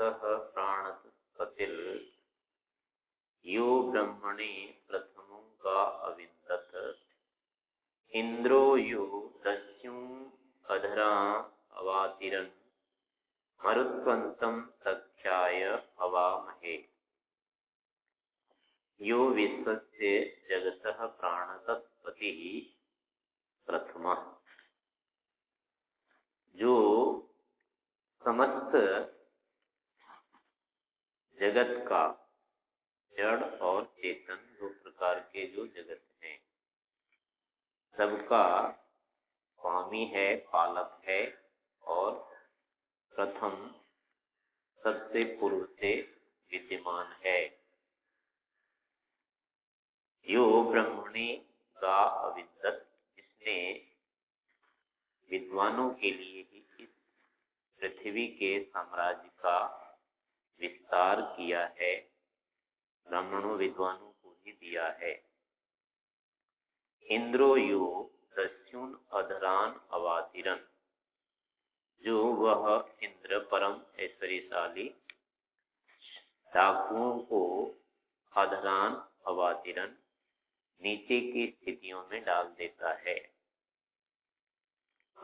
जगतः प्राणपतिल यो ब्रह्मणे प्रथमों का अविंदत इंद्रो यो दस्युं अधरा अवातिरन। मरुत्वंतम सख्याय हवामहे यो विश्वस्य जगतः प्राणतत्पति प्रथम। जो समस्त जगत का जड़ और चेतन दो प्रकार के जो जगत हैं। सबका स्वामी है, पालक है और प्रथम सबसे पूर्व से विद्यमान है। यो ब्रह्मणि का अविदत जिसने विद्वानों के लिए ही इस पृथ्वी के साम्राज्य का विस्तार किया है, ब्राह्मणों विद्वानों को ही दिया है। इंद्रो यो दस्युन अधरान अवातिरन, जो वह इंद्र परम ऐश्वर्यशाली डाकुओं को अधरान अवातिरन नीचे की स्थितियों में डाल देता है।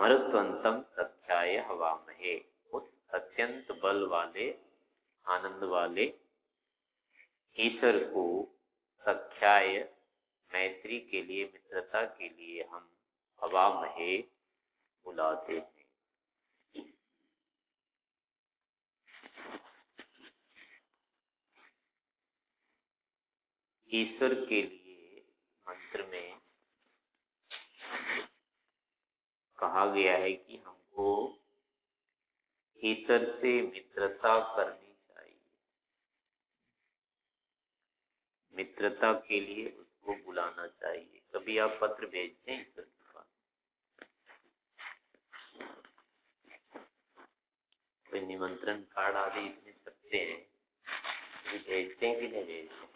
मरुत्वंतम सत्याय हवा महे उस अत्यंत बल वाले आनंद वाले ईश्वर को सख्याय, मैत्री के लिए, मित्रता के लिए हम हवा महे बुलाते हैं। ईश्वर के लिए मंत्र में कहा गया है कि हमको ईश्वर से मित्रता करनी चाहिए मित्रता के लिए उसको बुलाना चाहिए। कभी आप पत्र भेजते हैं ईश्वर के पास कोई निमंत्रण कार्ड आदि इतने सकते हैं? भेजते हैं कि नहीं भेजते?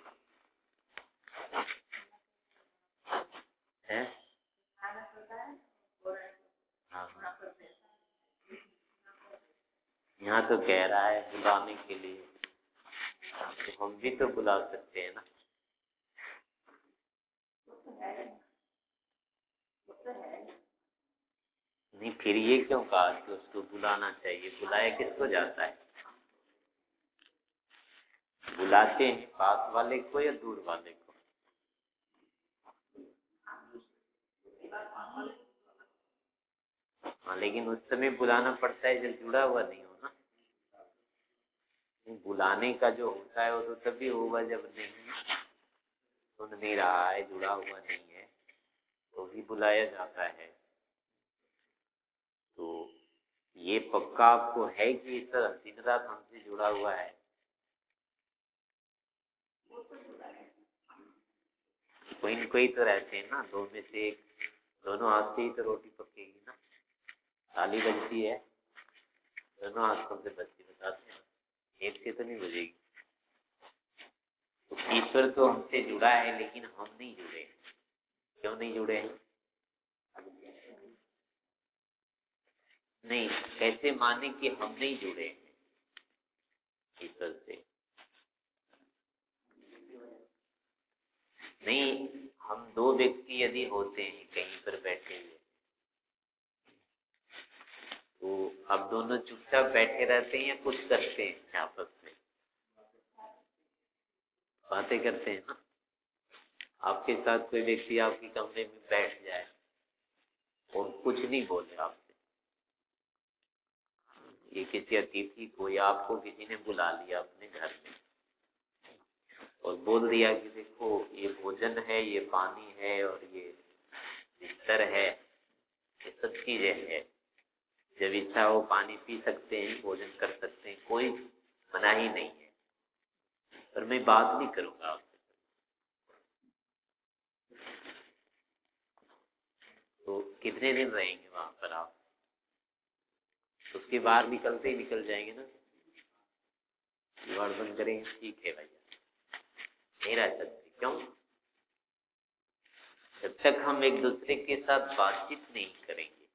हैं? यहाँ तो कह रहा है बुलाने के लिए। तो हम भी तो बुला सकते हैं ना। नहीं, फिर ये क्यों कहा कि उसको बुलाना चाहिए? बुलाया किसको जाता है? बुलाते हैं पास वाले को या दूर वाले को? हाँ लेकिन उस समय बुलाना पड़ता है, जब जुड़ा हुआ नहीं हो ना। बुलाने का जो होता है, वो तो तभी होगा जब नहीं। सुन नहीं रहा है, जुड़ा हुआ नहीं है तो भी बुलाया जाता है। तो ये पक्का आपको है कि इस दिन रात हमसे जुड़ा हुआ है? कोई न कोई तो रहते हैं ना, दो में से एक, दोनों हाथ से ही तो रोटी पकेगी ना। ताली बजती है, दोनों हाथों से बजती बताते हैं। एक से तो नहीं बजेगी। ईश्वर तो हमसे जुड़ा है, लेकिन हम नहीं जुड़े क्यों नहीं जुड़े हैं? नहीं, कैसे माने कि हम नहीं जुड़े हैं? ईश्वर से। नहीं, हम दो व्यक्ति यदि होते हैं, कहीं पर बैठे हुए तो अब दोनों चुपचाप बैठे रहते हैं या कुछ करते हैं? आपस बातें करते हैं ना। आपके साथ कोई व्यक्ति आपके कमरे में बैठ जाए और कुछ नहीं बोले आपसे। ये किसी अतिथि को या आपको किसी ने बुला लिया अपने घर में और बोल दिया कि देखो, ये भोजन है, ये पानी है और ये बिस्तर है, ये सब चीज़ें हैं। जब इच्छा हो पानी पी सकते हैं, भोजन कर सकते हैं, कोई मना ही नहीं। पर मैं बात नहीं करूँगा आपसे। तो कितने दिन रहेंगे वहाँ पर आप? उसके बाहर निकलते ही निकल जाएँगे ना? बंद करेंगे ठीक है भैया नहीं रह सकते क्यों? जब तक हम एक दूसरे के साथ बातचीत नहीं करेंगे,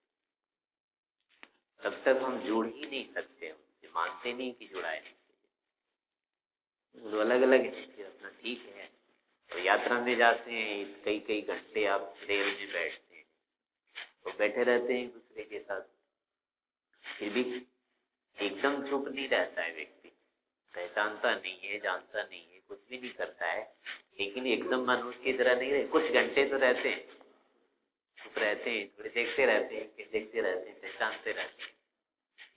तब तक हम जुड़ ही नहीं सकते। उनसे मानते नहीं कि जुड़ा तो अलग अलग है, अपना ठीक है। तो यात्रा में जाते हैं कई कई घंटे आप रेल में बैठते हैं। तो बैठे रहते हैं दूसरे के साथ। फिर भी एकदम चुप नहीं रहता है व्यक्ति। पहचानता नहीं है, जानता नहीं है, कुछ भी नहीं करता है। लेकिन एकदम मनुष्य की तरह नहीं रहे, कुछ घंटे तो रहते हैं। चुप रहते हैं, थोड़े देखते रहते हैं, फिर देखते रहते हैं, पहचानते रहते हैं।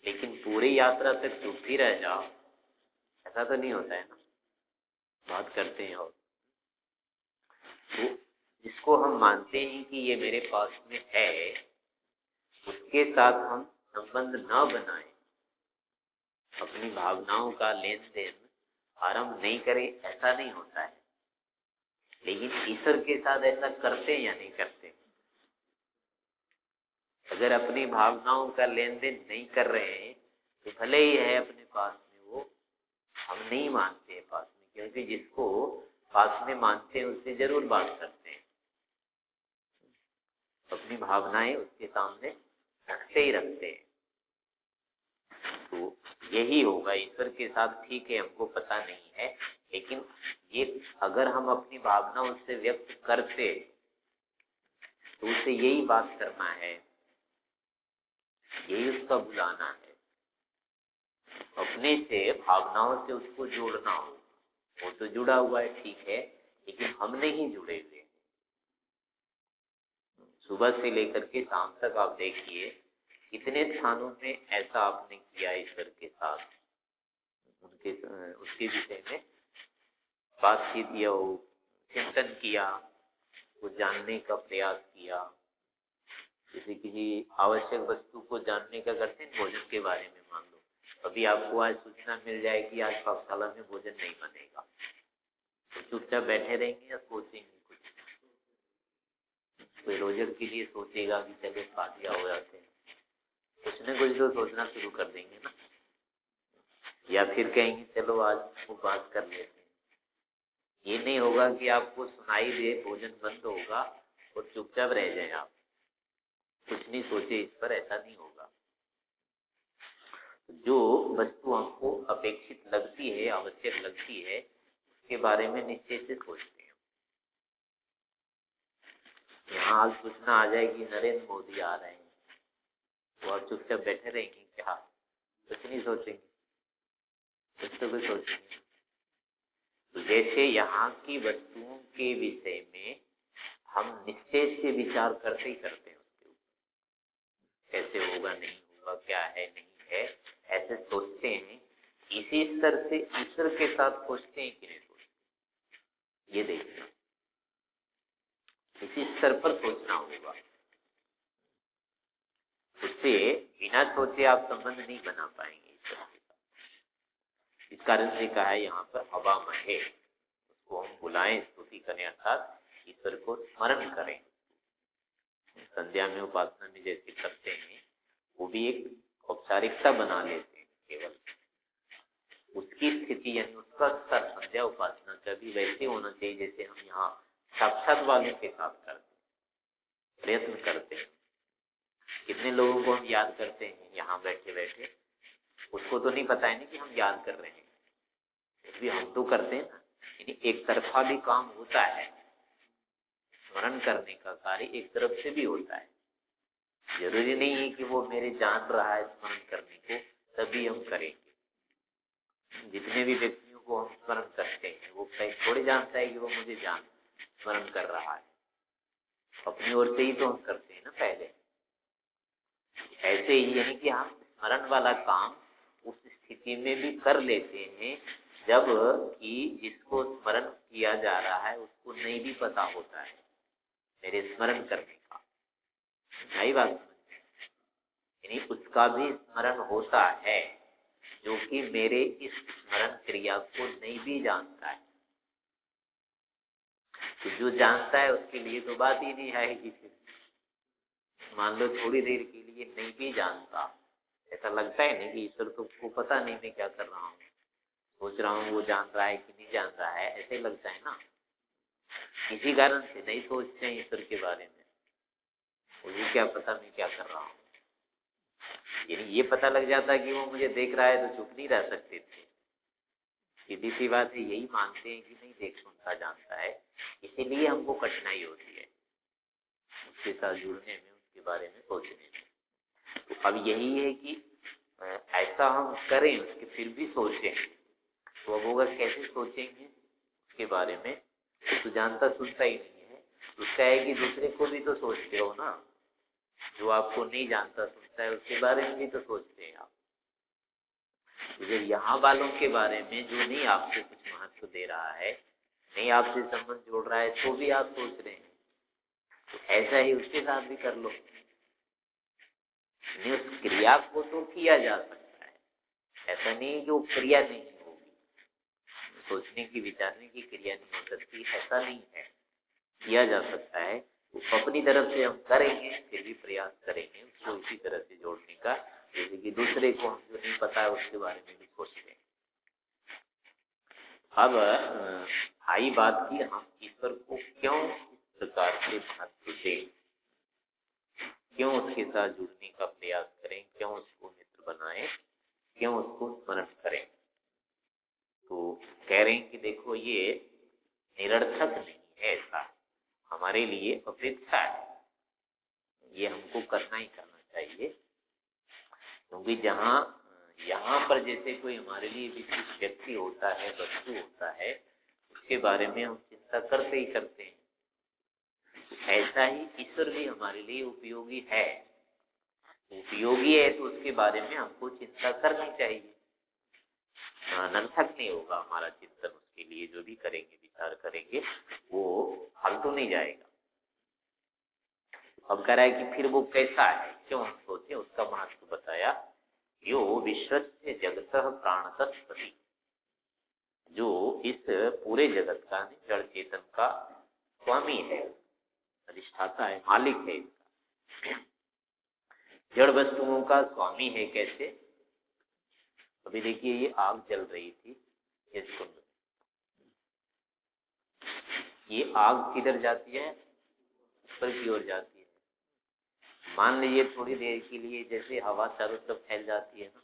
लेकिन पूरी यात्रा तक चुप ही रह जाओ, ऐसा तो नहीं होता है ना। बात करते हैं और तो जिसको हम मानते हैं कि ये मेरे पास में है। उसके साथ हम संबंध न बनाए। अपनी भावनाओं का लेन देन आरंभ नहीं करें, ऐसा नहीं होता है। लेकिन ईश्वर के साथ ऐसा करते या नहीं करते? अगर अपनी भावनाओं का लेन देन नहीं कर रहे हैं तो भले ही है अपने पास में वो, हम नहीं मानते पास क्योंकि जिसको पास में मानते हैं, उससे ज़रूर बात करते हैं। अपनी भावनाएँ उसके सामने रखते ही रखते हैं। तो यही होगा, ईश्वर के साथ ठीक है, हमको पता नहीं है, लेकिन ये अगर हम अपनी भावना उससे व्यक्त करते तो उसे यही बात करना है, यही उसका बुलाना है। अपने से भावनाओं से उसको जोड़ना हो वो तो जुड़ा हुआ है, ठीक है, लेकिन हम नहीं जुड़े हुए। सुबह से लेकर के शाम तक आप देखिए, कितने स्थानों में ऐसा आपने किया ईश्वर के साथ। उनके, उसके विषय में बातचीत या चिंतन किया, वो जानने का प्रयास किया। जैसे किसी आवश्यक वस्तु को जानने का करते हैं, भोजन के बारे में मान लो। अभी आपको आज सूचना मिल जाएगी, आज पाठशाला में भोजन नहीं बनेगा। तो चुपचाप बैठे रहेंगे या सोचेंगे कुछ? कोई रोजक के लिए सोचेगा कि चले खा हो जाते हैं। कुछ न कुछ तो सोचना शुरू कर देंगे ना। या फिर कहेंगे, चलो आज वो बात कर लेते हैं। ये नहीं होगा कि आपको सुनाई दे, भोजन बंद होगा और चुपचाप रह जाए आप। कुछ नहीं सोचे इस पर, ऐसा नहीं होगा। जो वस्तु हमको अपेक्षित लगती है, आवश्यक लगती है, उसके बारे में निश्चय से सोचते हैं। यहाँ आज सूचना आ जाएगी, नरेंद्र मोदी आ रहे हैं। तो आप चुपचाप बैठे रहेंगे, क्या? कुछ नहीं सोचेंगे। कुछ तो कुछ सोचेंगे। तो जैसे यहाँ की वस्तुओं के विषय में हम निश्चय से विचार करते ही करते हैं उसके ऊपर। कैसे होगा, नहीं होगा, क्या है, नहीं है ऐसे सोचते हैं, इसी स्तर से ईश्वर के साथ सोचते हैं कि नहीं सोचते। ये देखना इसी स्तर पर सोचना होगा। उससे बिना सोचे आप संबंध नहीं बना पाएँगे ईश्वर के साथ। इस कारण से कहा है, यहाँ पर हवा महे, उसको हम बुलाएँ स्तुति करें, अर्थात ईश्वर को स्मरण करें। संध्या में उपासना में जैसे करते हैं, वो भी एक औपचारिकता बना लेते हैं केवल। उसकी स्थिति यानी उसका स्तर संध्या उपासना का भी वैसे होना चाहिए जैसे हम यहाँ साक्षात वालों के साथ करते हैं, प्रयत्न करते हैं। कितने लोगों को हम याद करते हैं यहाँ बैठे बैठे? उसको तो नहीं पता है ना कि हम याद कर रहे हैं। भी हम तो करते हैं ना। यानी एक तरफा भी काम होता है, स्मरण करने का कार्य एक तरफ़ से भी होता है। ज़रूरी नहीं है कि वो मेरे जान रहा है स्मरण करने को, तभी हम करेंगे। जितने भी व्यक्तियों को हम स्मरण करते हैं, वो थोड़ी जानता है कि वो मुझे जान, स्मरण कर रहा है। अपनी ओर से ही तो हम करते हैं ना पहले। ऐसे ही यानी कि हम स्मरण वाला काम उस स्थिति में भी कर लेते हैं, जब कि जिसको स्मरण किया जा रहा है, उसको नहीं भी पता होता है। मेरे स्मरण करने सही बात यानी उसका भी स्मरण होता है, जो कि मेरे इस स्मरण क्रिया को नहीं भी जानता है। तो जो जानता है उसके लिए तो बात ही नहीं आएगी मान लो थोड़ी देर के लिए नहीं भी जानता, ऐसा लगता है नहीं कि ईश्वर तो को पता नहीं मैं क्या कर रहा हूँ। सोच रहा हूँ वो जान रहा है कि नहीं जान रहा है, ऐसे लगता है ना। इसी कारण से नहीं सोचते हैं ईश्वर के बारे में। मुझे क्या पता मैं क्या कर रहा हूँ? यानी ये पता लग जाता कि वो मुझे देख रहा है तो चुप नहीं रह सकते थे। सीधी सी बात है यही मानते हैं कि नहीं देख सुनता जानता है। इसीलिए हमको कठिनाई होती है। उसके साथ जुड़ने में उसके बारे में सोचने में। तो अब यही है कि ऐसा हम करें उसके फिर भी सोचें। तो अब होगा कैसे सोचेंगे उसके बारे में तो, जानता सुनता ही नहीं है। उसका है कि दूसरे को भी तो सोचते हो ना। जो आपको नहीं जानता सुनता है, उसके बारे में भी तो सोचते हैं आप। तो यहाँ वालों के बारे में जो नहीं आपको कुछ महत्व दे रहा है, नहीं आपसे संबंध जोड़ रहा है तो भी आप सोच रहे हैं। तो ऐसा ही उसके साथ भी कर लो। उस क्रिया को तो किया जा सकता है। ऐसा नहीं कि वो क्रिया नहीं होगी। सोचने की, विचारने की क्रिया नहीं हो सकती, ऐसा नहीं है। किया जा सकता है। अपनी तरफ़ से हम करेंगे, फिर भी प्रयास करेंगे उसको इसी तरह से जोड़ने का, जैसे कि दूसरे को हम जो नहीं पता है उसके बारे में भी सोचते अब आई बात की हम ईश्वर को क्यों इस प्रकार से महत्व से क्यों उसके साथ जुड़ने का प्रयास करें? क्यों उसको मित्र बनाए? क्यों उसको स्मरण करें? तो कह रहे हैं कि देखो, ये निरर्थक नहीं है ऐसा। हमारे लिए अपेक्षा है। ये हमको करना ही करना चाहिए। क्योंकि जहाँ, यहाँ पर जैसे कोई हमारे लिए विशिष्ट व्यक्ति होता है, वस्तु होता है, उसके बारे में हम चिंता करते ही करते हैं। ऐसा ही ईश्वर भी हमारे लिए उपयोगी है। उपयोगी है तो उसके बारे में हमको चिंता करनी चाहिए। अनर्थक नहीं होगा हमारा चिंतन उसके लिए, जो भी करेंगे करेंगे, वो फल तो नहीं जाएगा। अब कह रहा है कि फिर वो कैसा है, क्यों हम सोचे, उसका महत्व बताया, यो विश्व जगत प्राणतस्पति जो इस पूरे जगत का जड़ चेतन का स्वामी है, अधिष्ठाता है, मालिक है इसका जड़ वस्तुओं का स्वामी है कैसे? अभी देखिए ये आग जल रही थी इस कुंड ये आग किधर जाती है? ऊपर की ओर जाती है। मान लीजिए थोड़ी देर के लिए जैसे हवा चारों तरफ़ फैल जाती है ना।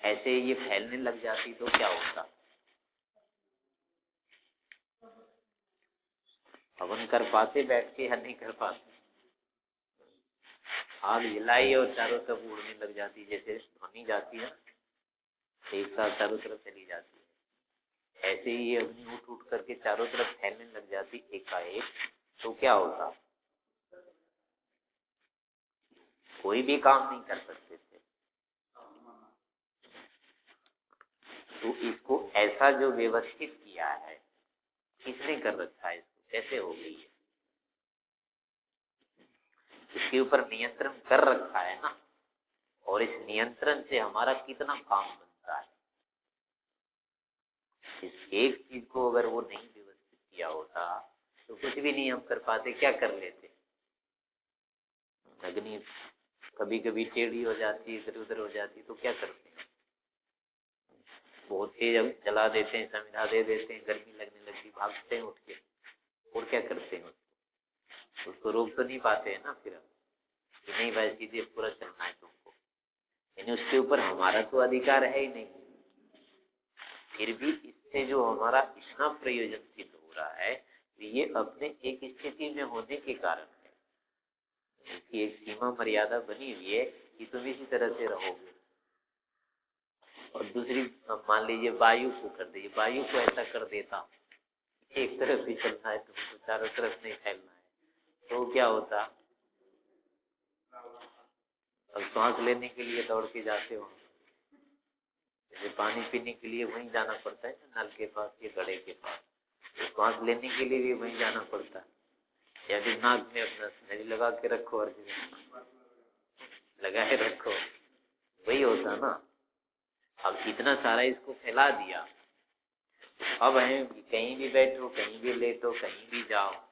ऐसे ये फैलने लग जाती तो क्या होता? हवन कर पाते, बैठ के या नहीं कर पाते? आग हिलाई और चारों तरफ़ उड़ने लग जाती जैसे ध्वनि जाती है एक साथ चारों तरफ़ चली जाती ऐसे ही अग्नि उठ उठ करके चारों तरफ़ फैलने लग जाती एकाएक तो क्या होता? कोई भी काम नहीं कर सकते थे। तो इसको ऐसा जो व्यवस्थित किया है, किसने कर रखा है इसको? कैसे हो गई है? इसके ऊपर नियंत्रण कर रखा है ना? और इस नियंत्रण से हमारा कितना काम बनता है? इस एक चीज़ को अगर वो नहीं व्यवस्थित किया होता तो कुछ भी नहीं हम कर पाते, क्या कर लेते? अग्नि कभी कभी टेढ़ी हो जाती इधर उधर हो जाती तो क्या करते हैं? बहुत तेज जला देते हैं समिधा दे देते हैं, गर्मी लगने लगती, भागते हैं उठ के। और क्या करते हैं उसको? उसको रोक तो नहीं पाते हैं ना फिर हम? नहीं भाई, सीधे पूरा चलना है तुमको। यानी उसके ऊपर हमारा तो अधिकार है ही नहीं। फिर भी इससे जो हमारा इतना प्रयोजन सिद्ध हो रहा है ये अपने एक स्थिति में होने के कारण है। इसकी एक सीमा मर्यादा बनी हुई है कि तुम इसी तरह से रहोगे। और दूसरी मान लीजिए वायु को कर दीजिए वायु को ऐसा कर देता एक तरफ़ ही चलना है, तुमको चारों तरफ़ नहीं फैलना है। तो क्या होता? अब सांस लेने के लिए दौड़ के जाते हो। जैसे पानी पीने के लिए वहीं जाना पड़ता है, नल के पास या गड़े के पास। सांस लेने के लिए भी वहीं जाना पड़ता है। या फिर नाक में अपना नली लगा के रखो और लगाए रखो। वही होता ना। अब इतना सारा इसको फैला दिया। अब है कहीं भी बैठो, कहीं भी लेटो, कहीं भी जाओ।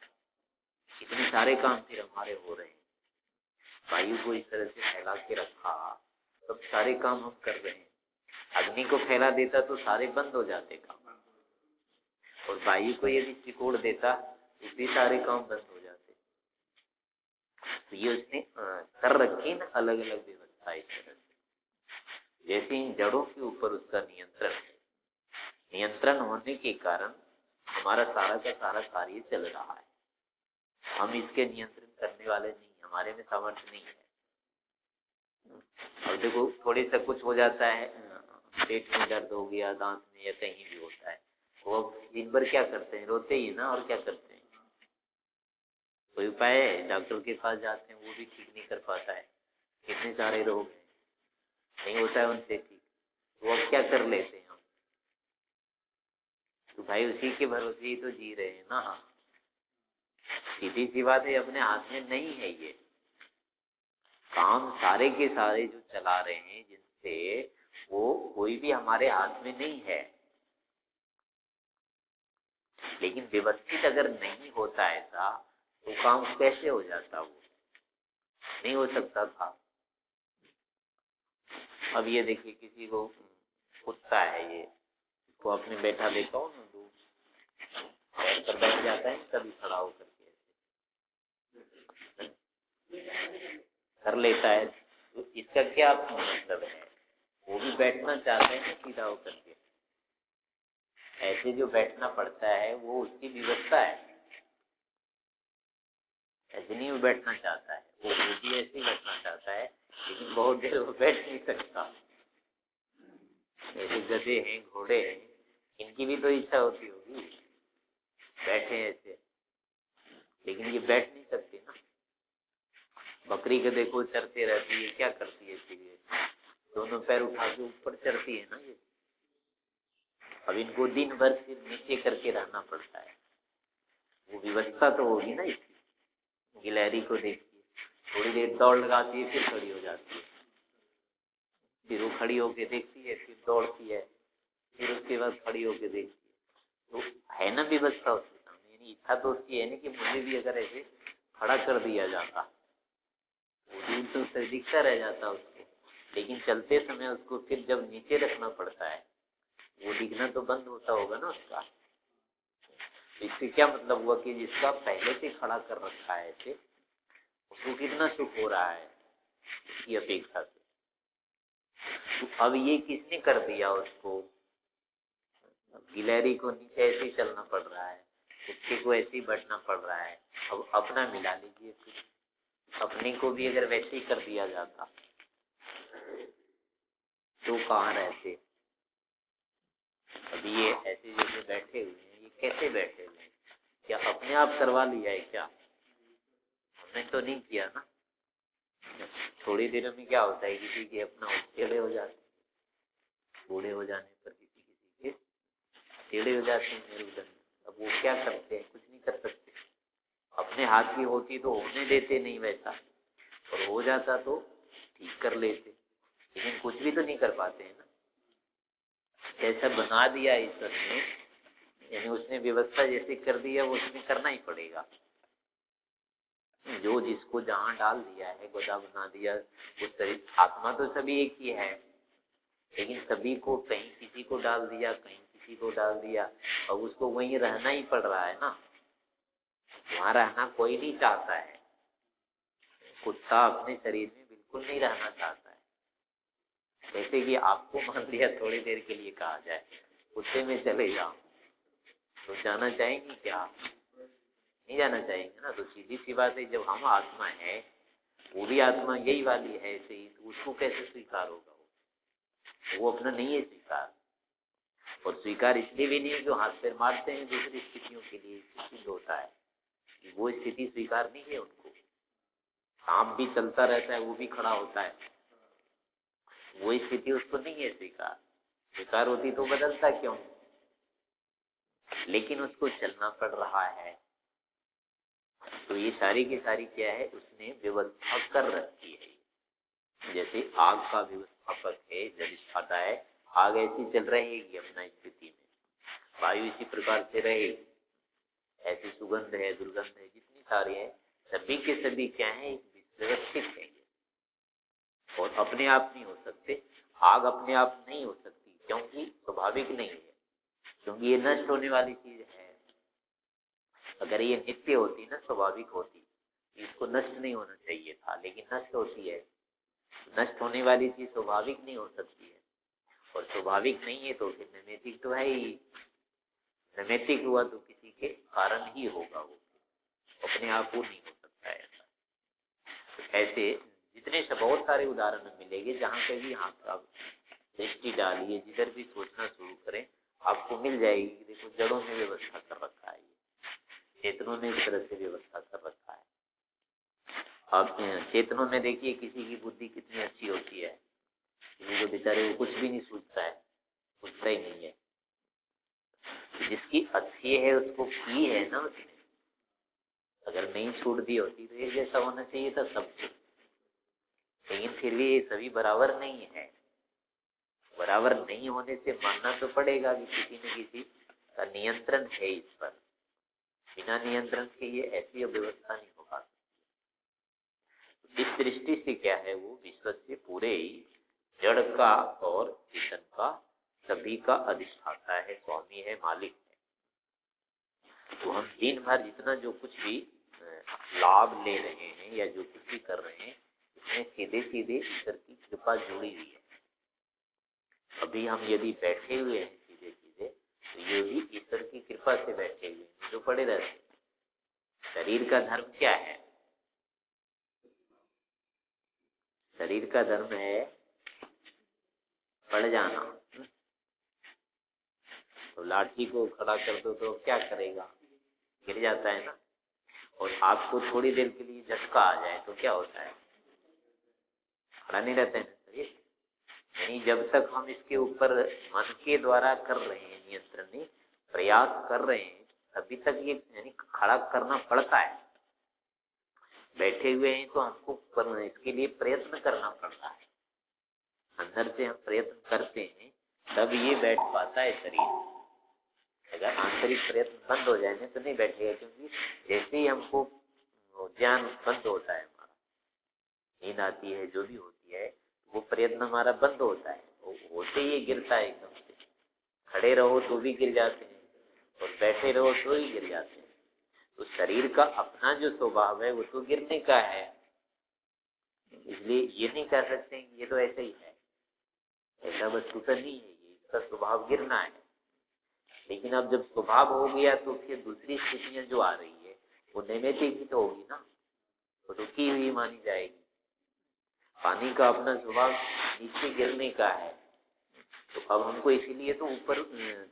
इतने सारे काम फिर हमारे हो रहे हैं। वायु को इस तरह से फैला के रखा। सब सारे काम हम कर रहे हैं। अग्नि को फैला देता तो सारे बंद हो जाते काम। और वायु को यदि सिकोड़ देता तो भी सारे काम बंद हो जाते। तो ये उसने कर रखी ना अलग अलग व्यवस्था इस तरह से। जैसे इन जड़ों के ऊपर उसका नियंत्रण है। नियंत्रण होने के कारण हमारा सारा का सारा कार्य चल रहा है। हम इसके नियंत्रण करने वाले नहीं, हमारे में सामर्थ्य नहीं है। और देखो, थोड़ी सा कुछ हो जाता है पेट में दर्द हो गया, दांत में या कहीं भी होता है। वो दिन भर क्या करते हैं? रोते ही ना, और क्या करते हैं? कोई उपाय है? डॉक्टर के पास जाते हैं, वो भी ठीक नहीं कर पाता है। कितने सारे रोग हैं। नहीं होता है उनसे ठीक। अब क्या कर लेते हैं हम? तो भाई उसी के भरोसे ही तो जी रहे हैं ना। सीधी सी बात है, अपने हाथ में नहीं है ये। काम सारे के सारे जो चला रहे हैं, जिनसे वो कोई भी हमारे हाथ में नहीं है। लेकिन व्यवस्थित अगर नहीं होता ऐसा तो काम कैसे हो जाता वो? नहीं हो सकता था। अब ये देखिए, किसी को कुत्ता है ये, इसको अपने बैठा लेता हूँ ना तो पैर पर बैठ जाता है कभी खड़ा होकर के कर लेता है। तो इसका क्या मतलब है? वो भी बैठना चाहते हैं सीधा होकर के। ऐसे जो बैठना पड़ता है, वो उसकी व्यवस्था है। ऐसे नहीं वो बैठना चाहता है। वो भी ऐसे ही बैठना चाहता है, लेकिन बहुत देर वो बैठ नहीं सकता। ऐसे गधे हैं, घोड़े हैं, इनकी भी तो इच्छा होती होगी। बैठे ऐसे। लेकिन ये बैठ नहीं सकते ना। बकरी के देखो चरते रहती है, क्या करती है दोनों पैर उठा के ऊपर चढ़ती है ना ये। अब इनको दिन भर सिर नीचे करके रहना पड़ता है। वो व्यवस्था तो होगी ना इसकी। गिलहरी को देखिए, थोड़ी देर दौड़ लगाती है, फिर खड़ी हो जाती है। फिर वो खड़ी होके देखती है, फिर दौड़ती है, फिर उसके बाद खड़ी होके देखती है। तो है ना व्यवस्था उसके सामने, यानी इच्छा तो उसकी है ना कि मुझे भी अगर ऐसे खड़ा कर दिया जाता। वो दूर तो उसे दिखता रह जाता उसको। लेकिन चलते समय उसको फिर जब नीचे रखना पड़ता है, वो दिखना तो बंद होता होगा ना उसका। इससे क्या मतलब हुआ कि जिसका पहले से खड़ा कर रखा है ऐसे, उसको कितना सुख हो रहा है उसकी अपेक्षा से। तो अब ये किसने कर दिया उसको? गिलहरी को नीचे ऐसे चलना पड़ रहा है, कुत्ते को ऐसे ही बैठना पड़ रहा है। अब अपना मिला लीजिए अपने को भी अगर वैसे ही कर दिया जाता। तो कहाँ रहते अभी ये ऐसे जैसे बैठे हुए हैं, ये कैसे बैठे हुए हैं? क्या अपने आप करवा लिया है क्या? हमने तो नहीं किया ना। थोड़ी देर में क्या होता है, किसी के अपना टेढ़े हो जाते बूढ़े हो जाने पर किसी किसी के टेढ़े हो जाते हैं मेरुदंड अब वो क्या करते हैं? कुछ नहीं कर सकते। अपने हाथ की होती तो होने देते नहीं वैसा। और हो जाता तो ठीक कर लेते। लेकिन कुछ भी तो नहीं कर पाते हैं ना। जैसा बना दिया ईश्वर ने, यानी उसने व्यवस्था जैसे कर दी है, वो उसमें करना ही पड़ेगा। जो जिसको जहाँ डाल दिया है गोदा बना दिया उस तरह आत्मा तो सभी एक ही है। लेकिन सभी को कहीं किसी को डाल दिया, कहीं किसी को डाल दिया, और उसको वहीं रहना ही पड़ रहा है ना। वहाँ रहना कोई नहीं चाहता है। कुत्ता अपने शरीर में बिल्कुल नहीं रहना चाहता। जैसे कि आपको मान लिया थोड़ी देर के लिए कहा जाए कुत्ते में चले जाओ। तो जाना चाहेंगे क्या? नहीं जाना चाहेंगे ना? तो सीधी सी बात है, जब हम आत्मा है भी आत्मा यही वाली है, ऐसे ही तो उसको कैसे स्वीकार होगा वो? वो अपना नहीं है स्वीकार। और स्वीकार इसलिए भी नहीं है जो हाथ पैर मारते हैं दूसरी स्थितियों के लिए सिद्ध होता है वो स्थिति स्वीकार नहीं है उनको। सांप भी चलता रहता है, वो भी खड़ा होता है। वो स्थिति उसको नहीं है स्वीकार। स्वीकार होती तो बदलता क्यों? लेकिन उसको चलना पड़ रहा है। तो ये सारी की सारी क्या है? उसने व्यवस्था कर रखी है। जैसे आग का व्यवस्थापक है आता है, आग ऐसी चल रहेगी अपना स्थिति में। वायु इसी प्रकार से रहेगी। ऐसी सुगंध है, दुर्गंध है, जितनी सारी है, सभी के सभी क्या है? व्यवस्थित है। और अपने आप नहीं हो सकते। आग अपने आप नहीं हो सकती, क्योंकि स्वाभाविक नहीं है, क्योंकि ये नष्ट होने वाली चीज़ है। अगर ये नित्य होती ना, स्वाभाविक होती। इसको नष्ट नहीं होना चाहिए था, लेकिन नष्ट होती है। नष्ट होने वाली चीज़ स्वाभाविक नहीं हो सकती है। और स्वाभाविक नहीं है तो फिर नैमितिक तो है ही। नैमितिक हुआ तो किसी के कारण ही होगा वो। अपने आप वो नहीं हो सकता है ऐसा। तो ऐसे जितने से बहुत सारे उदाहरण मिलेंगे जहाँ पे भी हाथ आप दृष्टि डालिए, जिधर भी सोचना शुरू करें, आपको मिल जाएगी देखो जड़ों में व्यवस्था कर रखा है चेतनों ने इस तरह से व्यवस्था कर रखा है। अब चेतनों में देखिए किसी की बुद्धि कितनी अच्छी होती है। किसी को बेचारे को कुछ भी नहीं सोचता है सोचता ही नहीं है। जिसकी अच्छी है, उसको की है ना उसने। अगर नहीं छूट दी होती तो एक जैसा होना चाहिए था, सब लेकिन ये सभी बराबर नहीं है। बराबर नहीं होने से मानना तो पड़ेगा कि किसी न किसी का नियंत्रण है इस पर। बिना नियंत्रण के ये ऐसी व्यवस्था नहीं हो पाती। इस दृष्टि से क्या है वो? विश्व से पूरे ही जड़ का और चेतन का सभी का अधिष्ठाता है, स्वामी है, मालिक है। तो हम दिन भर जितना जो कुछ भी लाभ ले रहे हैं या जो कुछ भी कर रहे हैं इसमें सीधे सीधे ईश्वर की कृपा जुड़ी हुई है। अभी हम यदि बैठे हुए हैं सीधे सीधे तो ये भी ईश्वर की कृपा से बैठे हुए हैं, जो पड़े रहते शरीर का धर्म क्या है? शरीर का धर्म है पड़ जाना। तो लाठी को खड़ा कर दो तो क्या करेगा? गिर जाता है ना? और आपको थोड़ी देर के लिए झटका आ जाए तो क्या होता है? खड़ा नहीं रहते हैं। शरीर यानी जब तक हम इसके ऊपर मन के द्वारा कर रहे हैं, नियंत्रण प्रयास कर रहे हैं, तभी तक ये यानी खड़ा करना पड़ता है। बैठे हुए हैं तो हमको इसके लिए प्रयत्न करना पड़ता है। अंदर से हम प्रयत्न करते हैं, तब ये बैठ पाता है शरीर। अगर आंतरिक प्रयत्न बंद हो जाएँगे तो नहीं बैठेगा, क्योंकि जैसे ही हमको ज्ञान बंद होता है हमारा, नींद आती है, जो भी होती है। वो प्रयत्न हमारा बंद होता है। वो होते ही गिरता है एकदम से। खड़े रहो तो भी गिर जाते हैं, और बैठे रहो तो ही गिर जाते हैं। तो शरीर का अपना जो स्वभाव है, वो तो गिरने का है। इसलिए ये नहीं कह सकते ये तो ऐसे ही है। ऐसा वस्तु तो नहीं है, ये इसका स्वभाव गिरना है। लेकिन अब जब स्वभाव हो गया तो फिर दूसरी स्थितियाँ जो आ रही है, वो नैमितिक ही तो होगी ना। वो तो की हुई मानी जाएगी। पानी का अपना स्वभाव नीचे गिरने का है। तो अब हमको इसीलिए तो ऊपर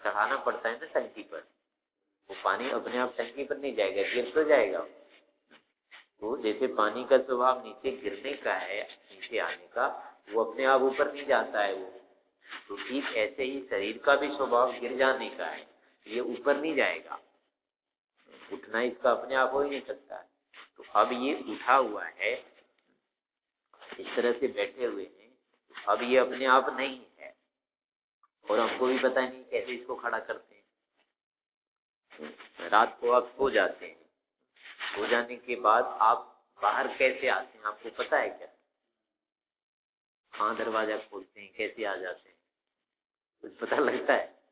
चढ़ाना पड़ता है ना टंकी पर। वो पानी अपने आप टंकी पर नहीं जाएगा, गिर तो जाएगा। तो जैसे पानी का स्वभाव नीचे गिरने का है, नीचे आने का, वो अपने आप ऊपर नहीं जाता है वो। तो ठीक ऐसे ही शरीर का भी स्वभाव गिर जाने का है, ये ऊपर नहीं जाएगा। उठना इसका अपने आप हो ही नहीं सकता। तो अब ये उठा हुआ है इस तरह से बैठे हुए हैं, अब ये अपने आप नहीं है। और हमको भी पता नहीं कैसे इसको खड़ा करते हैं। रात को आप सो जाते हैं। सो जाने के बाद आप बाहर कैसे आते हैं, आपको पता है क्या? हाँ दरवाज़ा खोलते हैं, कैसे आ जाते हैं? कुछ पता लगता है?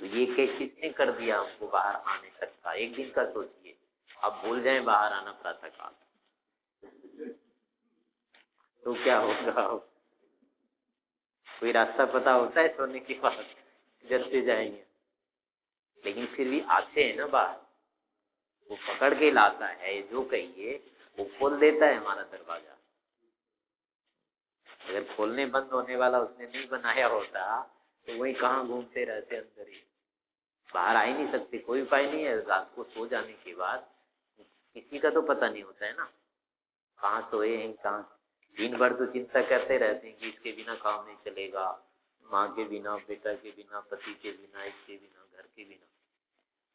तो ये कैसे कर दिया हमको बाहर आने तक का? एक दिन का सोचिए। आप भूल जाए बाहर आना प्रातः काल। तो क्या होगा? कोई रास्ता पता होता है सोने के बाद? जलते जाएँगे। लेकिन फिर भी आते हैं ना बाहर। वो पकड़ के लाता है, जो कहिए, वो खोल देता है हमारा दरवाज़ा। अगर खोलने बंद होने वाला उसने नहीं बनाया होता तो वही कहाँ घूमते रहते अंदर ही। बाहर आ ही नहीं सकते, कोई उपाय नहीं है। रात को सो जाने के बाद किसी का तो पता नहीं होता है ना। कहाँ सोए हैं, कहाँ दिन भर तो चिंता करते रहते हैं कि इसके बिना काम नहीं चलेगा, माँ के बिना, बेटा के बिना, पति के बिना इसके बिना, घर के बिना।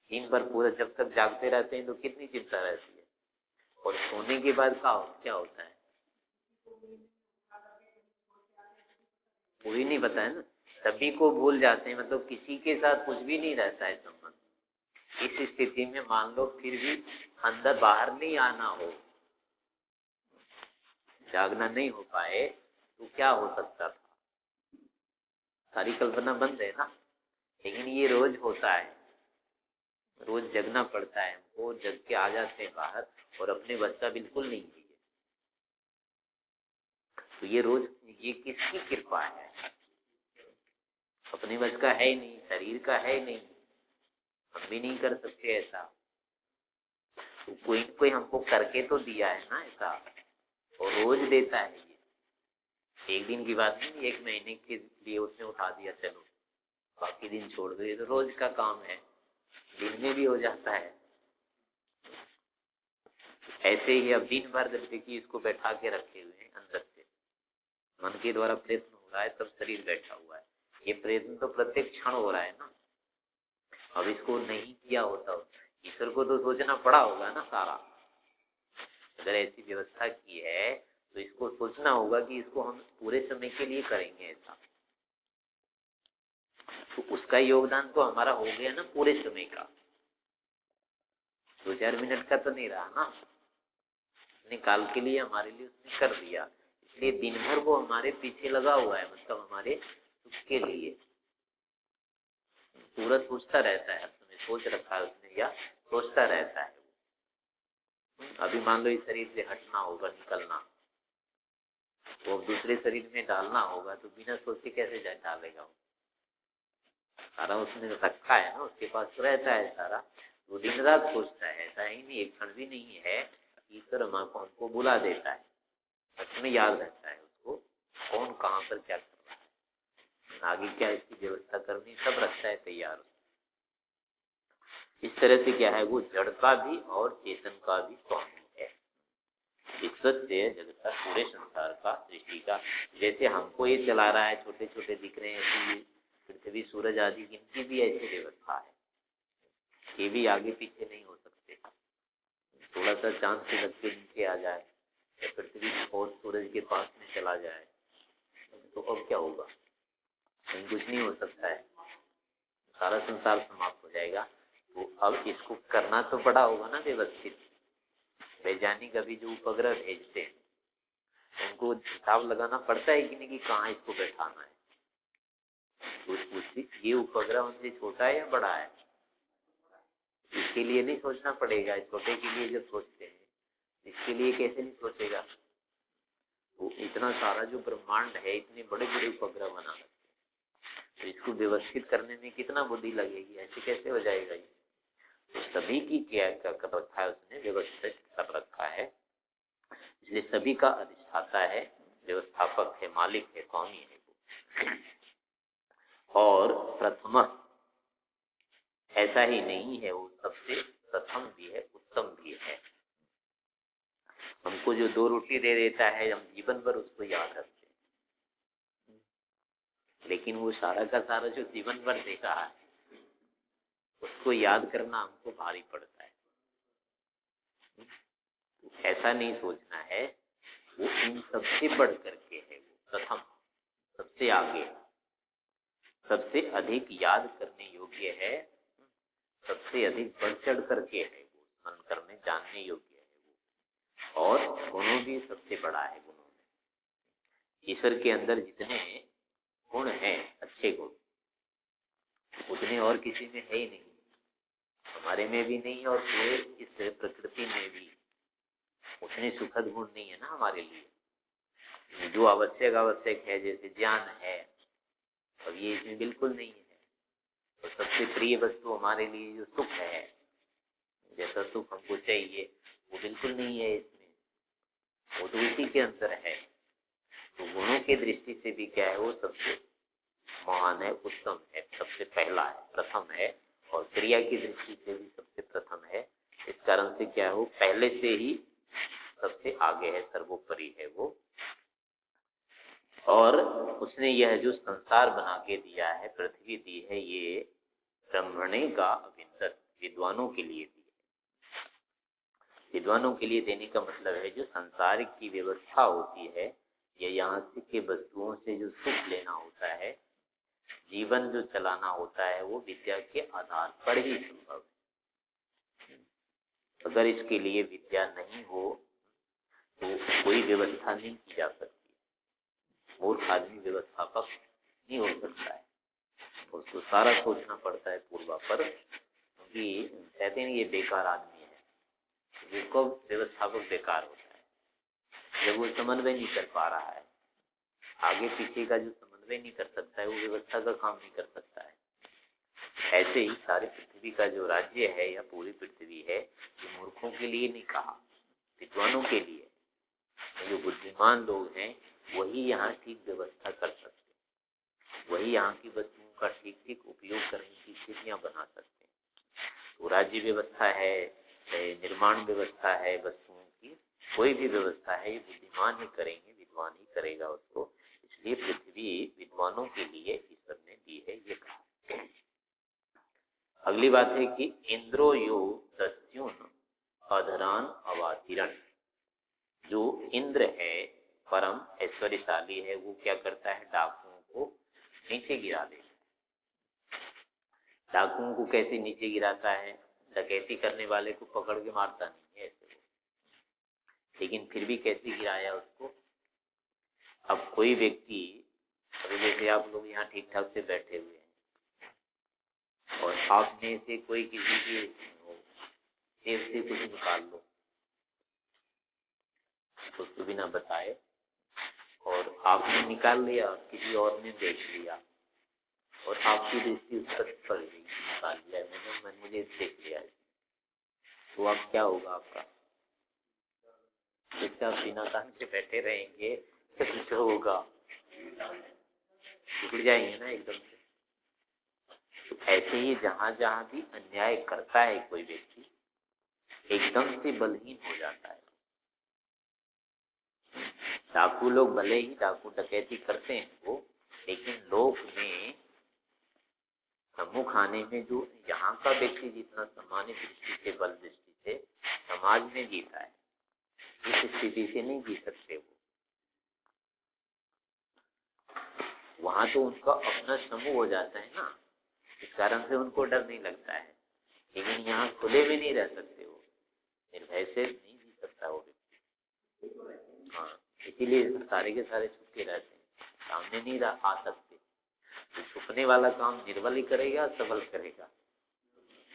दिन भर पूरा जब तक जागते रहते हैं तो कितनी चिंता रहती है। और सोने के बाद क्या क्या होता है? वो ही नहीं पता है ना। सभी को भूल जाते हैं मतलब किसी के साथ कुछ भी नहीं रहता है संबंध। इस स्थिति में मान लो फिर भी अंदर बाहर नहीं आना हो जागना नहीं हो पाए तो क्या हो सकता था? सारी कल्पना बंद है ना? लेकिन ये रोज होता है। रोज जगना पड़ता है। हमको जग के आ जाते हैं बाहर और अपने बच्चा बिल्कुल नहीं है तो ये रोज, ये किसकी कृपा है? अपने बस का है ही नहीं, शरीर का है ही नहीं। हम भी नहीं कर सकते ऐसा। तो कोई कोई हमको करके तो दिया है ना ऐसा। और रोज देता है ये। एक दिन की बात नहीं, एक महीने के लिए उसने उठा दिया, चलो। बाकी दिन छोड़ दो, ये तो रोज का काम है। दिन में भी हो जाता है। ऐसे ही अब दिन भर जब देखिए इसको बैठा के रखे हुए हैं अंदर से। मन के द्वारा प्रयत्न हो रहा है, तब शरीर बैठा हुआ है। ये प्रयत्न तो प्रत्येक क्षण हो रहा है ना। अब इसको नहीं किया होता, ईश्वर को तो सोचना पड़ा होगा ना सारा। अगर ऐसी व्यवस्था की है तो इसको सोचना होगा कि इसको हम पूरे समय के लिए करेंगे ऐसा। तो उसका योगदान तो हमारा हो गया ना पूरे समय का। दो चार मिनट का तो नहीं रहा ना। अपने काल के लिए हमारे लिए उसने कर दिया। इसलिए दिन भर वो हमारे पीछे लगा हुआ है मतलब हमारे सुख के लिए। पूरा सोचता रहता है उसने सोच रखा है उसने या सोचता रहता है। अभी मान लो इस शरीर से हटना होगा, निकलना। वो दूसरे शरीर में डालना होगा तो बिना सोचे कैसे डालेगा सारा उसने रखा है ना, उसके पास रहता है सारा। वो दिन रात सोचता है, ऐसा ही नहीं, एक क्षण भी नहीं है ईश्वर माँ को हमको बुला देता है। सच में याद रहता है उसको, कौन कहाँ पर क्या कर रहा है। आगे क्या इसकी व्यवस्था करनी, सब रखता है, तैयार। इस तरह से क्या है, वो जड़ का भी और चेतन का भी स्वामी है। विश्वत से जगत का पूरे संसार का सृष्टि का। जैसे हमको ये चला रहा है छोटे छोटे दिख रहे हैं पृथ्वी, सूरज आदि इनकी भी ऐसी व्यवस्था है, ये भी आगे पीछे नहीं हो सकते। थोड़ा सा चाँद से लग के नीचे आ जाए, या पृथ्वी और सूरज के पास में चला जाए तो अब क्या होगा? कुछ नहीं हो सकता है। सारा संसार समाप्त हो जाएगा। अब इसको करना तो बड़ा होगा ना व्यवस्थित। वैज्ञानिक अभी जो उपग्रह भेजते हैं उनको हिसाब लगाना पड़ता है कि नहीं कि कहाँ इसको बैठाना है। उस, ये उपग्रह उनसे छोटा है या बड़ा है? इसके लिए नहीं सोचना पड़ेगा छोटे के लिए जब सोचते हैं इसके लिए कैसे नहीं सोचेगा? वो इतना सारा जो ब्रह्मांड है इतने बड़े बड़े उपग्रह बना सकते तो इसको व्यवस्थित करने में कितना बुद्धि लगेगी? ऐसे कैसे हो जाएगा ये? सभी की क्या रखा है, उसने व्यवस्थित कर रखा है। इसलिए सभी का अधिष्ठाता है, व्यवस्थापक है, मालिक है स्वामी है और प्रथम, ऐसा ही नहीं है, वो सबसे प्रथम भी है, उत्तम भी है। हमको जो दो रोटी दे देता है, हम जीवन भर उसको याद रखते हैं। लेकिन वो सारा का सारा जो जीवन भर दे रहा है उसको याद करना हमको भारी पड़ता है। ऐसा नहीं सोचना है, वो इन सबसे बढ़ करके है, वो प्रथम, सबसे आगे। सबसे अधिक याद करने योग्य है, सबसे अधिक बढ़ चढ़ करके है, वो स्मरण करने, जानने योग्य है वो। और गुणों भी सबसे बड़ा है, गुणों में। ईश्वर के अंदर जितने गुण हैं, अच्छे गुण, उतने और किसी में है ही नहीं। हमारे में भी नहीं है और पूरे इस प्रकृति में भी। उतने सुखद गुण नहीं है ना हमारे लिए। जो आवश्यक आवश्यक है, जैसे ज्ञान है, और ये इसमें बिल्कुल नहीं है। तो सबसे प्रिय वस्तु हमारे लिए जो सुख है, जैसा सुख हमको चाहिए, वो बिल्कुल नहीं है इसमें। वो तो उसी के अंदर है। तो गुणों के दृष्टि से भी क्या है, वो सबसे महान है, उत्तम है, सबसे पहला है, प्रथम है। और क्रिया की दृष्टि से भी सबसे प्रथम है, इस कारण से क्या हो, पहले से ही सबसे आगे है, सर्वोपरि है वो। और उसने यह जो संसार बना के दिया है, पृथ्वी दी है, ये ब्रह्मणे का अभिंदत विद्वानों के लिए दी है। विद्वानों के लिए देने का मतलब है, जो संसार की व्यवस्था होती है, या यहाँ के वस्तुओं से जो सुख लेना होता है जीवन जो चलाना होता है, वो विद्या के आधार पर ही संभव है। अगर इसके लिए विद्या नहीं हो तो कोई व्यवस्था नहीं की जा सकती। मूर्ख आदमी व्यवस्थापक नहीं हो सकता है। उसको सारा सोचना पड़ता है पूर्वा पर कि कहते हैं ये बेकार आदमी है। जिसको व्यवस्थापक बेकार होता है। जब वो समन्वय नहीं कर पा रहा है, आगे पीछे का जो समन्वय नहीं कर सकता है, वो व्यवस्था का काम नहीं कर सकता है। ऐसे ही सारी पृथ्वी का जो राज्य है या पूरी पृथ्वी है, ये मूर्खों के लिए नहीं कहा, विद्वानों के लिए। जो बुद्धिमान लोग हैं, वही यहाँ ठीक व्यवस्था कर सकते वही यहाँ की वस्तुओं का ठीक ठीक उपयोग करने की स्थितियाँ बना सकते हैं। तो राज्य व्यवस्था है, निर्माण व्यवस्था है, वस्तुओं की कोई भी व्यवस्था है, ये बुद्धिमान ही करेंगे, विद्वान ही करेगा उसको। इसलिए पृथ्वी विद्वानों के लिए ईश्वर ने दी है ये कहा। अगली बात है कि इंद्रो यो दस्युन अधरान अवातिरण जो इंद्र है, परम ऐश्वर्यशाली है, वो क्या करता है? डाकुओं को नीचे गिरा देता है। डाकुओं को कैसे नीचे गिराता है? डकैती करने वाले को पकड़ के मारता नहीं है ऐसे। लेकिन फिर भी कैसे गिराया उसको? अब कोई व्यक्ति, अभी जैसे आप लोग यहाँ ठीक ठाक से बैठे हुए हैं, और आप में से कोई किसी के देव से कुछ निकाल लो, उसको बिना बताए, और आपने निकाल लिया, किसी और ने देख लिया, और आपकी दृष्टि उस पर पड़ गई, निकाल लिया, मैंने मैंने, मुझे देख लिया तो अब क्या होगा आपका? बिना कान के बैठे रहेंगे तो होगा। टूट जाएँगे ना एकदम से। तो ऐसे ही जहाँ जहाँ भी अन्याय करता है कोई व्यक्ति, एकदम से बलहीन हो जाता है। डाकू लोग भले ही डाकू डकैती करते हैं वो, लेकिन लोग में सम्मुख आने में जो यहाँ का व्यक्ति जितना सामान्य दृष्टि से बल दृष्टि से समाज में जीता है इस स्थिति से नहीं जी सकते वो। वहाँ तो उनका अपना समूह हो जाता है ना। इस कारण से उनको डर नहीं लगता है। लेकिन यहाँ खुले में नहीं रह सकते वो। निर्भय से नहीं जी सकता वो व्यक्ति। हाँ इसीलिए सारे के सारे छुपके रहते हैं। सामने नहीं रह, आ सकते। तो छुपने वाला काम निर्बल ही करेगा, सबल करेगा।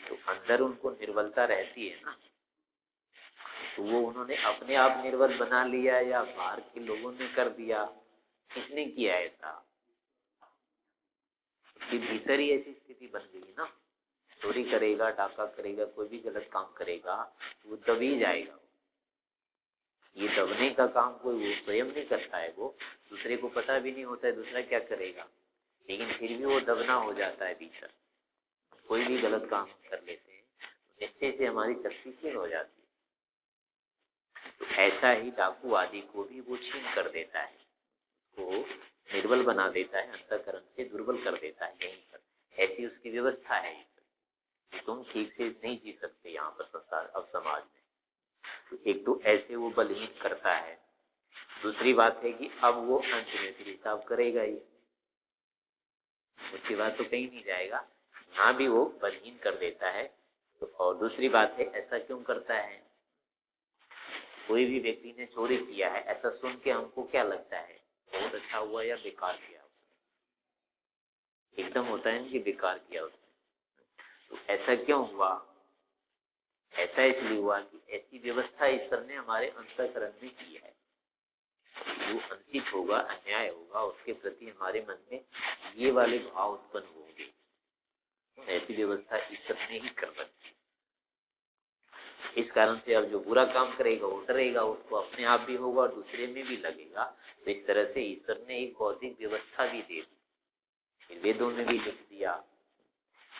तो अंदर उनको निर्बलता रहती है ना। तो वो उन्होंने अपने आप निर्बल बना लिया या बाहर के लोगों ने कर दिया। किसने किया ऐसा? कि भीतर ही ऐसी स्थिति बन गई ना। चोरी करेगा, डाका करेगा, कोई भी गलत काम करेगा, वो दबी जाएगा ये दबने का काम कोई वो स्वयं नहीं करता है वो। दूसरे को पता भी नहीं होता है, दूसरा क्या करेगा। लेकिन फिर भी वो दबना हो जाता है भीतर। कोई भी गलत काम कर लेते हैं तो निश्चय से हमारी शक्ति छीन हो जाती है। तो ऐसा ही डाकू आदि को भी वो छीन कर देता है। वो निर्बल बना देता है, अंतकरण से दुर्बल कर देता है यहीं पर। ऐसी उसकी व्यवस्था है तुम ठीक से नहीं जी सकते यहाँ पर संसार, अब समाज में। तो एक तो ऐसे वो बलहीन करता है। दूसरी बात है कि अब वो अंत में फिर हिसाब करेगा ही। उसके बाद तो कहीं नहीं जाएगा। यहाँ भी वो बलहीन कर देता है। तो और दूसरी बात है, ऐसा क्यों करता है? कोई भी व्यक्ति ने चोरी किया है, ऐसा सुन के हमको क्या लगता है? हुआ या बेकार किया एकदम होता है कि बेकार किया उसने। तो ऐसा क्यों हुआ? ऐसा इसलिए हुआ कि ऐसी व्यवस्था ईश्वर ने हमारे अंतकरण में की है। जो अंकित होगा, अन्याय होगा, उसके प्रति हमारे मन में ये वाले भाव उत्पन्न होंगे। ऐसी व्यवस्था ईश्वर ने ही कर रखी इस कारण से अब जो बुरा काम करेगा वो डरेगा उसको अपने आप भी होगा और दूसरे में भी लगेगा। तो इस तरह से ईश्वर ने एक बौद्धिक व्यवस्था भी दे दी। वेदों में भी लिख दिया।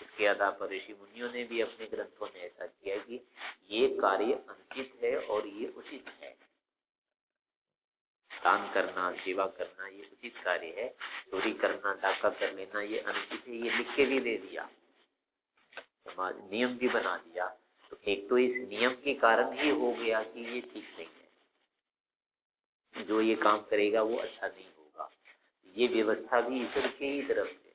इसके आधार पर ऋषि मुनियों ने भी अपने ग्रंथों में ऐसा किया कि ये कार्य अंकित है और ये उचित है। दान करना, सेवा करना ये उचित कार्य है। चोरी करना डाका कर लेना ये अनुचित है, ये लिख के भी दे दिया। समाज नियम भी बना दिया। एक तो इस नियम के कारण ही हो गया कि ये ठीक नहीं है। जो ये काम करेगा वो अच्छा नहीं होगा। ये व्यवस्था भी ईश्वर के ही तरफ़ से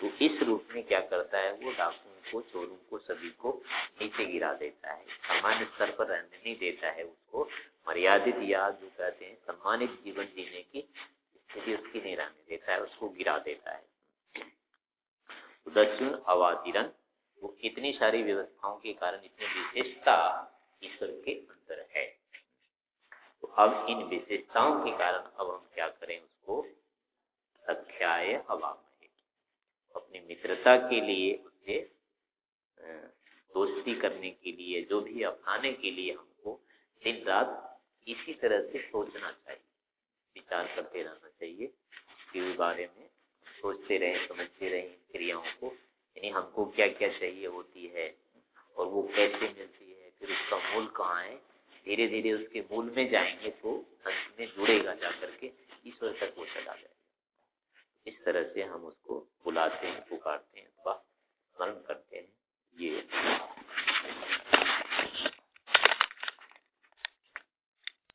तो इस रूप में क्या करता है, वो डाकुओं को, चोरों को, सभी को नीचे गिरा देता है। सामान्य स्तर पर रहने नहीं देता है उसको। मर्यादित या जो कहते हैं, सम्मानित जीवन जीने की स्थिति उसकी नहीं रहने देता है, उसको गिरा देता है। दक्षिण अवादिरन वो इतनी सारी व्यवस्थाओं के कारण, इतनी विशेषता ईश्वर के अंदर है। तो अब इन विशेषताओं के कारण अब हम क्या करें उसको? सख्याय हवा अपनी मित्रता के लिए उससे दोस्ती करने के लिए, जो भी अपनाने के लिए हमको दिन रात इसी तरह से सोचना चाहिए। विचार करते रहना चाहिए। इसके बारे में सोचते रहें, समझते रहें क्रियाओं को। यानी हमको क्या क्या चाहिए होती है और वो कैसे मिलती है, फिर उसका मूल कहाँ है? धीरे धीरे उसके मूल में जाएँगे तो अंत में जुड़ेगा जा करके ईश्वर तक वो चला जाएगा। इस तरह से हम उसको बुलाते हैं, पुकारते हैं अथवा स्मरण करते हैं। ये